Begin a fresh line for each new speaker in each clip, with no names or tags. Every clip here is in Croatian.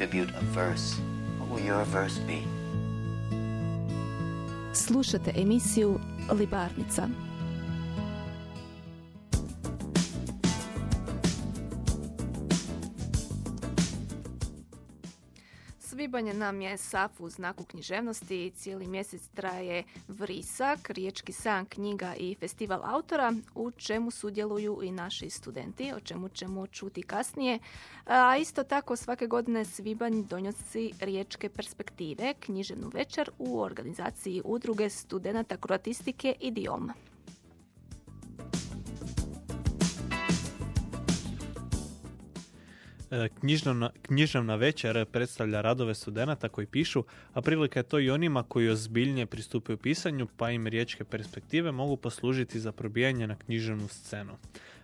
contribute a verse, what will your verse be?
Slušate emisiju Libarnica. Svibanj nam je SAF u znaku književnosti cijeli mjesec traje Vrisak, Riječki san knjiga i festival autora u čemu sudjeluju i naši studenti, o čemu ćemo čuti kasnije. A isto tako svake godine Svibanj donosi Riječke perspektive, književnu večer u organizaciji udruge studenata kroatistike i Dioma.
E, književna, večer predstavlja radove studenata koji pišu, a prilika je to i onima koji ozbiljnije pristupaju pisanju, pa im riječke perspektive mogu poslužiti za probijanje na književnu scenu.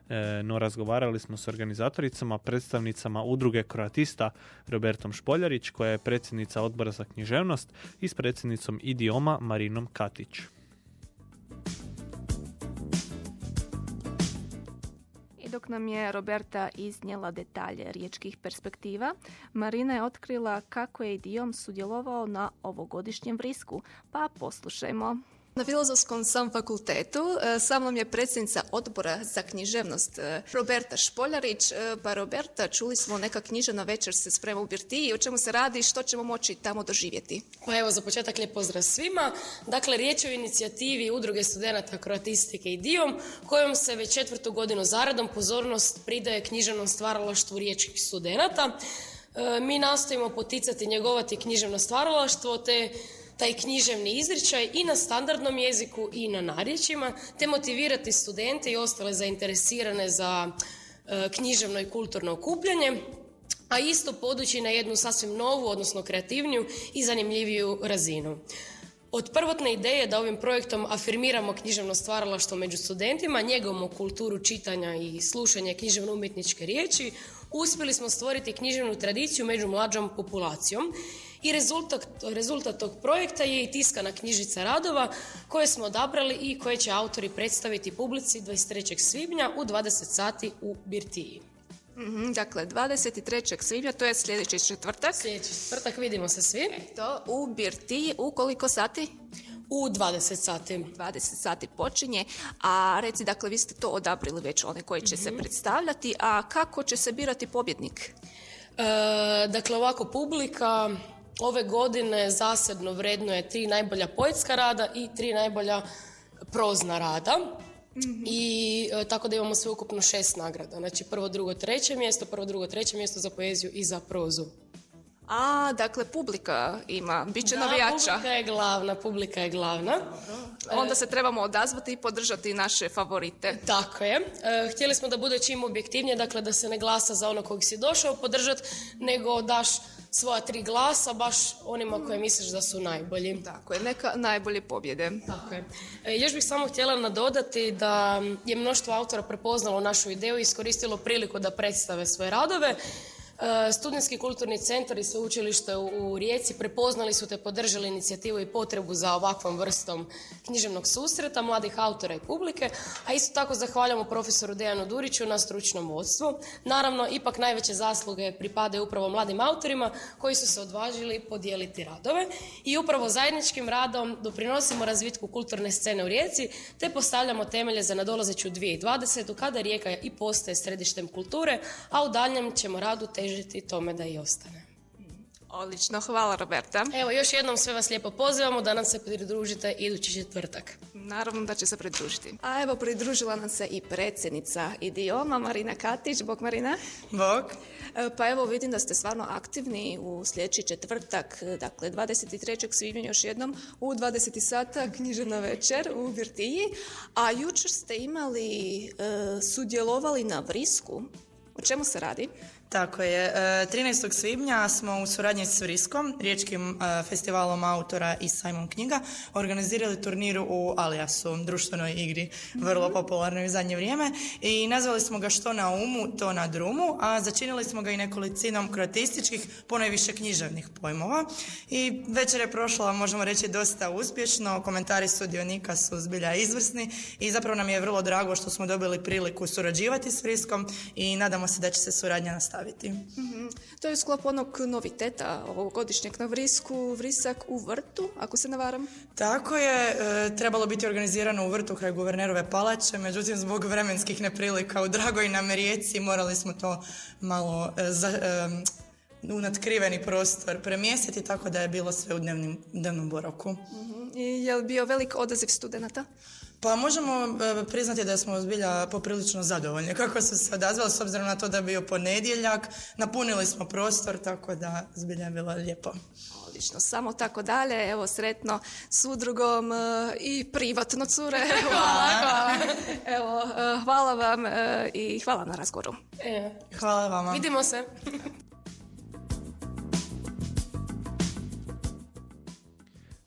E, no razgovarali smo s organizatoricama, predstavnicama udruge kroatista Robertom Špoljarić, koja je predsjednica odbora za književnost i s predsjednicom Idioma Marinom Katić.
Dok nam je Roberta iznijela detalje riječkih perspektiva, Marina je otkrila kako je idijom sudjelovao na ovogodišnjem vrisku, pa poslušajmo.
Na Filozofskom sam fakultetu e, sa mnom je predsjednica odbora za književnost e, Roberta Špoljarić. E, pa Roberta, čuli smo neka književna večer se sprema u Birtiji. O čemu se radi i što ćemo moći tamo doživjeti?
Pa evo, za početak lijep pozdrav svima. Dakle, riječ je o inicijativi Udruge studenata kroatistike i dijom, kojom se već četvrtu godinu zaradom pozornost pridaje književnom stvaralaštvu riječkih studenata. Mi nastojimo poticati njegovati književno stvaralaštvo te taj književni izričaj i na standardnom jeziku i na narječima, te motivirati studente i ostale zainteresirane za e, književno i kulturno okupljanje, a isto podući na jednu sasvim novu, odnosno kreativniju i zanimljiviju razinu. Od prvotne ideje da ovim projektom afirmiramo književno stvaralaštvo među studentima, njegovamo kulturu čitanja i slušanja književno umjetničke riječi, uspjeli smo stvoriti književnu tradiciju među mlađom populacijom i rezultat, rezultat tog projekta je i tiskana knjižica radova koje smo odabrali i koje će autori predstaviti publici 23. svibnja u 20 sati u Birtiji.
mm dakle, 23. svibnja, to je sljedeći četvrtak.
Sljedeći četvrtak, vidimo se svi.
To u Birtiji, u koliko sati?
U 20 sati.
20 sati počinje, a reci, dakle, vi ste to odabrili već, one koji će se mhm. predstavljati, a kako će se birati pobjednik?
E, dakle, ovako, publika ove godine zasebno vrednuje tri najbolja poetska rada i tri najbolja prozna rada. Mhm. I e, tako da imamo sve ukupno šest nagrada. Znači prvo, drugo, treće mjesto, prvo, drugo, treće mjesto za poeziju i za prozu.
A, dakle, publika ima, bit će navijača.
publika je glavna, publika je glavna.
Onda se trebamo odazvati i podržati naše favorite.
Tako je. E, htjeli smo da bude čim objektivnije, dakle da se ne glasa za ono kog si došao podržati, nego daš svoja tri glasa baš onima koje misliš da su najbolji.
Tako je, neka najbolje pobjede.
Tako je. E, još bih samo htjela nadodati da je mnoštvo autora prepoznalo našu ideju i iskoristilo priliku da predstave svoje radove. E, studentski kulturni centar i sveučilište u Rijeci prepoznali su te podržali inicijativu i potrebu za ovakvom vrstom književnog susreta mladih autora i publike, a isto tako zahvaljamo profesoru Dejanu Duriću na stručnom vodstvu. Naravno, ipak najveće zasluge pripadaju upravo mladim autorima koji su se odvažili podijeliti radove i upravo zajedničkim radom doprinosimo razvitku kulturne scene u Rijeci te postavljamo temelje za nadolazeću 2020. kada Rijeka i postaje središtem kulture, a u daljnjem ćemo radu te težiti tome da i ostane.
Odlično, hvala Roberta.
Evo, još jednom sve vas lijepo pozivamo da nam se pridružite idući četvrtak.
Naravno da će se pridružiti. A evo, pridružila nam se i predsjednica Idioma, Marina Katić. Bog Marina.
Bog.
E, pa evo, vidim da ste stvarno aktivni u sljedeći četvrtak, dakle 23. svibnja još jednom u 20 sata književna večer u Virtiji. A jučer ste imali, e, sudjelovali na Vrisku. O čemu se radi?
Tako je. 13. E, svibnja smo u suradnji s Vriskom, Riječkim e, festivalom autora i sajmom knjiga, organizirali turniru u Aliasu, društvenoj igri, vrlo popularnoj u zadnje vrijeme. I nazvali smo ga što na umu, to na drumu, a začinili smo ga i nekolicinom kroatističkih, ponajviše književnih pojmova. I večer je prošla, možemo reći, dosta uspješno. Komentari sudionika su zbilja izvrsni i zapravo nam je vrlo drago što smo dobili priliku surađivati s Vriskom i nadamo se da će se suradnja nastaviti nastaviti.
To je u sklopu onog noviteta ovogodišnjeg na Vrisku, Vrisak u vrtu, ako se ne varam.
Tako je, e, trebalo biti organizirano u vrtu kraj guvernerove palače, međutim zbog vremenskih neprilika u Dragoj nam rijeci morali smo to malo e, za, e, u natkriveni prostor premjestiti, tako da je bilo sve u dnevnim, dnevnom boravku.
I je li bio velik odaziv studenata?
Pa možemo e, priznati da smo zbilja poprilično zadovoljni kako su se odazvali s obzirom na to da je bio ponedjeljak. Napunili smo prostor, tako da zbilja je bilo lijepo.
Odlično, samo tako dalje, evo sretno s udrugom e, i privatno cure. hvala, hvala. Evo, hvala vam e, i hvala na razgovoru.
E,
Hvala vama.
vidimo se.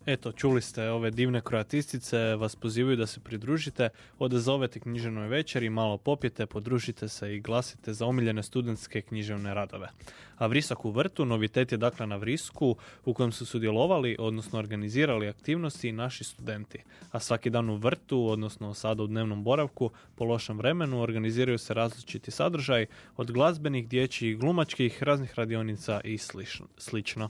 Eto, čuli ste ove divne kroatistice, vas pozivaju da se pridružite, odazovete književnoj večeri, malo popijete, podružite se i glasite za omiljene studentske književne radove. A Vrisak u vrtu, novitet je dakle na Vrisku u kojem su sudjelovali, odnosno organizirali aktivnosti i naši studenti. A svaki dan u vrtu, odnosno sada u dnevnom boravku, po lošem vremenu, organiziraju se različiti sadržaj od glazbenih, dječjih, glumačkih, raznih radionica i slično-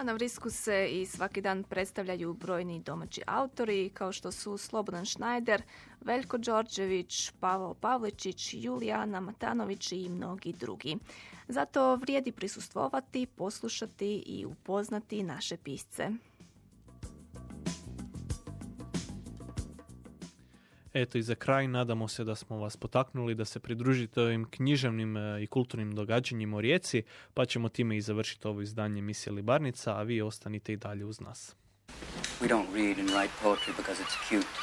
A na Vrisku se i svaki dan predstavljaju brojni domaći autori kao što su Slobodan Schneider, Veljko Đorđević, Pavao Pavličić, Julijana Matanović i mnogi drugi. Zato vrijedi prisustvovati, poslušati i upoznati naše pisce.
Eto i za kraj nadamo se da smo vas potaknuli da se pridružite ovim književnim e, i kulturnim događanjima u Rijeci, pa ćemo time i završiti ovo izdanje emisije Libarnica, a vi ostanite i dalje uz nas.
We don't read and write poetry because it's cute.